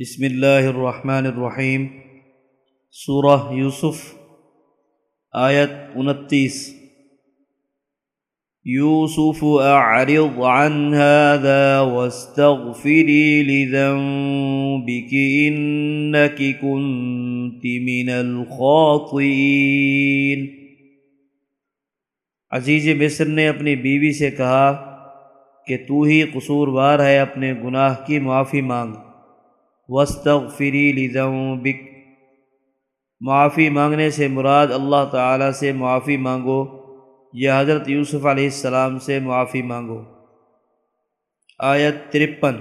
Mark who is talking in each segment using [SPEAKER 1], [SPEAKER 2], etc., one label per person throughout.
[SPEAKER 1] بسم اللہ الرحمن الرحیم، سورہ یوسف، آیت انتیس۔ یوسف اعرض عن هذا واستغفری لذنبك انك كنت من الخاطئین۔ عزیز مصر نے اپنی بیوی سے کہا کہ تو ہی قصوروار ہے اپنے گناہ کی معافی مانگ۔ وسطری لذنبک۔ معافی مانگنے سے مراد اللہ تعالیٰ سے معافی مانگو، یا حضرت یوسف علیہ السلام سے معافی مانگو۔ آیت ترپن۔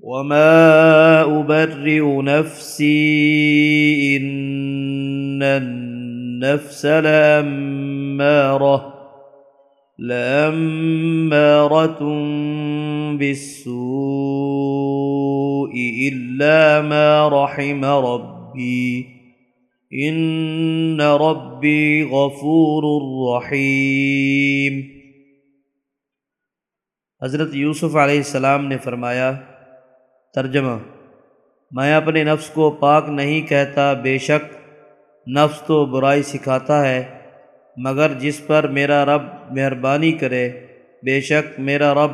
[SPEAKER 1] وما ابرئ نفسی ان النفس لامارہ لامارة بالسوء إلا ما رحم ربي إن ربي غفور رحيم۔ حضرت یوسف علیہ السلام نے فرمایا، ترجمہ، میں اپنے نفس کو پاک نہیں کہتا، بے شک نفس تو برائی سکھاتا ہے۔ مگر جس پر میرا رب مہربانی کرے، بے شک میرا رب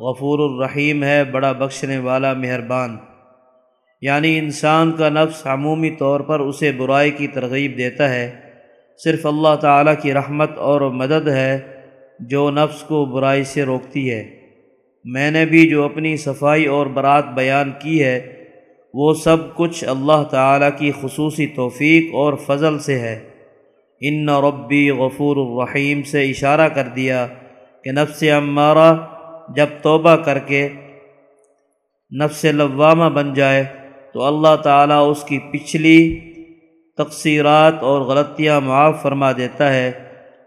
[SPEAKER 1] غفور الرحیم ہے، بڑا بخشنے والا، مہربان۔ یعنی انسان کا نفس عمومی طور پر اسے برائی کی ترغیب دیتا ہے۔ صرف اللہ تعالیٰ کی رحمت اور مدد ہے، جو نفس کو برائی سے روکتی ہے۔ میں نے بھی جو اپنی صفائی اور برات بیان کی ہے، وہ سب کچھ اللہ تعالیٰ کی خصوصی توفیق اور فضل سے ہے۔ ان ربی غفور الرحیم سے اشارہ کر دیا کہ نفس عمارہ جب توبہ کر کے نفس لوامہ بن جائے تو اللہ تعالیٰ اس کی پچھلی تقصیرات اور غلطیاں معاف فرما دیتا ہے،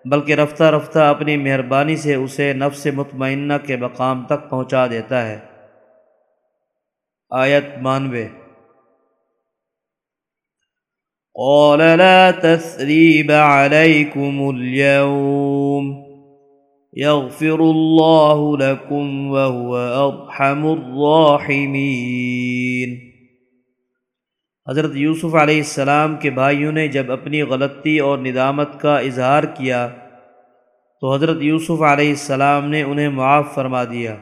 [SPEAKER 1] بلکہ رفتہ رفتہ اپنی مہربانی سے اسے نفس مطمئنہ کے مقام تک پہنچا دیتا ہے۔ آیت مانوے قال لا تثريب عليكم اليوم يغفر الله لكم وهو ارحم الراحمين حضرت یوسف علیہ السلام کے بھائیوں نے جب اپنی غلطی اور ندامت کا اظہار کیا تو حضرت یوسف علیہ السلام نے انہیں معاف فرما دیا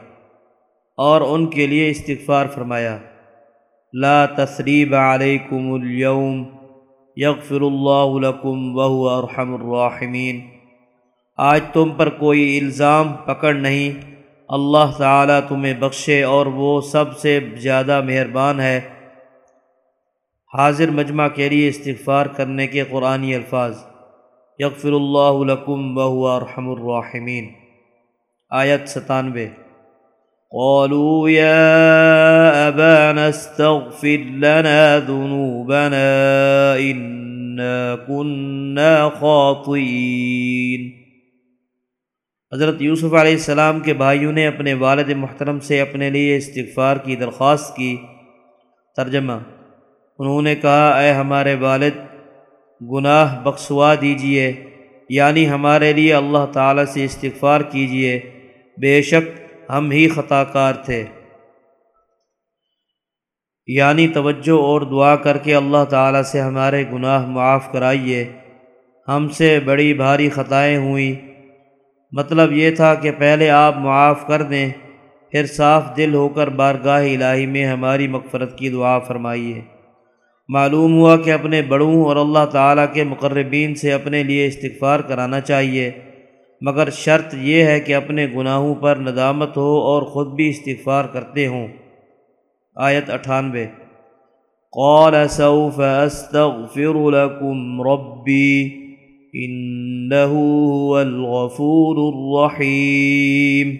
[SPEAKER 1] اور ان کے لیے استغفار فرمایا لا تثریب علیکم اليوم یغفر اللہ لکم وهو ارحم الراحمین۔ آج تم پر کوئی الزام پکڑ نہیں، اللہ تعالیٰ تمہیں بخشے اور وہ سب سے زیادہ مہربان ہے۔ حاضر مجمع کے لیے استغفار کرنے کے قرآنی الفاظ۔ یغفر اللہ لکم وهو ارحم الراحمین۔ آیت ستانوے۔ قالوا يا أبانا استغفر لنا ذنوبنا إنا كنا خاطئين۔ حضرت یوسف علیہ السلام کے بھائیوں نے اپنے والد محترم سے اپنے لیے استغفار کی درخواست کی۔ ترجمہ انہوں نے کہا، اے ہمارے والد، گناہ بخشوا دیجیے یعنی ہمارے لیے اللہ تعالیٰ سے استغفار کیجیے۔ بے شک ہم ہی خطا کار تھے۔ یعنی توجہ اور دعا کر کے اللہ تعالیٰ سے ہمارے گناہ معاف کرائیے۔ ہم سے بڑی بھاری خطائیں ہوئیں۔ مطلب یہ تھا کہ پہلے آپ معاف کر دیں، پھر صاف دل ہو کر بارگاہ الہی میں ہماری مغفرت کی دعا فرمائیے۔ معلوم ہوا کہ اپنے بڑوں اور اللہ تعالیٰ کے مقربین سے اپنے لیے استغفار کرانا چاہیے، مگر شرط یہ ہے کہ اپنے گناہوں پر ندامت ہو اور خود بھی استغفار کرتے ہوں۔ آیت اٹھانوے۔ قال سوف استغفر لكم ربی انه هو الغفور الرحیم۔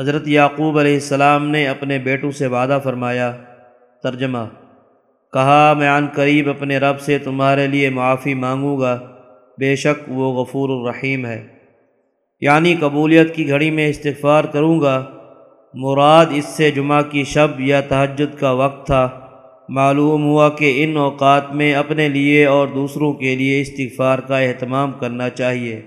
[SPEAKER 1] حضرت یعقوب علیہ السلام نے اپنے بیٹوں سے وعدہ فرمایا، ترجمہ، کہا، میں عن قریب اپنے رب سے تمہارے لیے معافی مانگوں گا، بے شک وہ غفور الرحیم ہے۔ یعنی قبولیت کی گھڑی میں استغفار کروں گا مراد اس سے جمعہ کی شب یا تہجد کا وقت تھا۔ معلوم ہوا کہ ان اوقات میں اپنے لیے اور دوسروں کے لیے استغفار کا اہتمام کرنا چاہیے۔